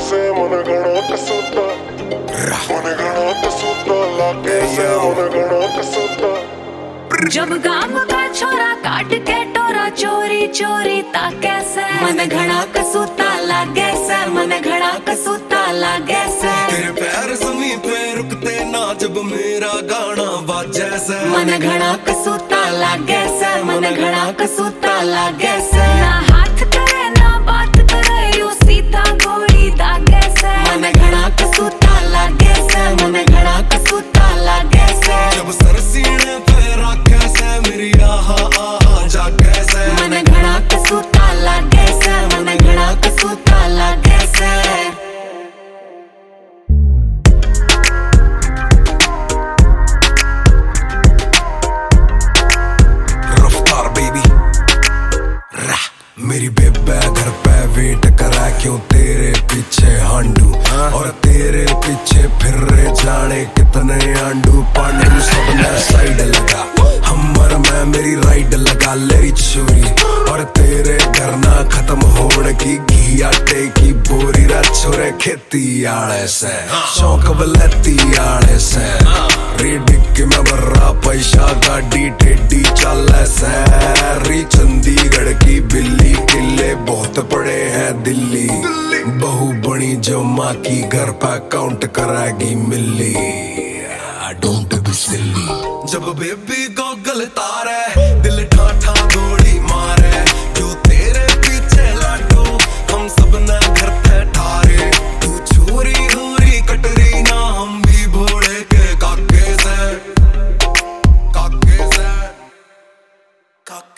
से मन घणो कसूता मन घणो कसूता लागे से मन घणो कसूता जब गाँव का छोरा काट के टोरा चोरी चोरी ताके से। मन घड़ा कसूता लागे से। मन घड़ा कसूता लागे से। तेरे पैर ज़मीन पे रुकते ना जब मेरा गाना बाजे से। मन घड़ा कसूता लागे से। मन घड़ा कसूता लागे से। मेरी बेबे घर पे वेट करा, क्यों तेरे पीछे हांडू? और तेरे पीछे फिर रहे जाने कितने आंडू? पांडू सबने साइड लगा। हमर में मेरी राइड लगा लेरी चोरी। और तेरे घर ना खत्म होने की घी आटे की बोरी रा छोरे खेती आले से। शौक बलेती आले से। रीडिक में बर्रा पैसा, गाड़ी, टेडी चले से। री हैं दिल्ली। बहु बनी जो माँ की घर पर काउंट कराएगी मिल्ली। डोंट बी सिल्ली जब बेबी को गलता दिल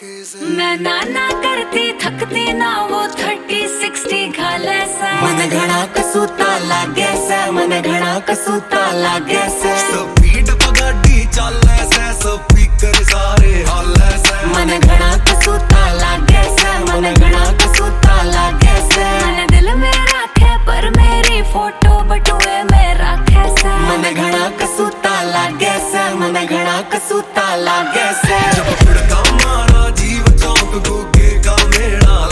मैं नाना करती थकती ना वो थर्टी सिक्सटी घाले से। मन घड़ा कसूता लागे से मन घड़ा कसूता लागे से। स्पीड पगाड़ी चाले से स्पीकर सारे हाले से। मन घड़ा कसूता लागे से मन घड़ा कसूता लागे से। मन दिल में रखे पर मेरी फ़ोटो ਮੇਲਾ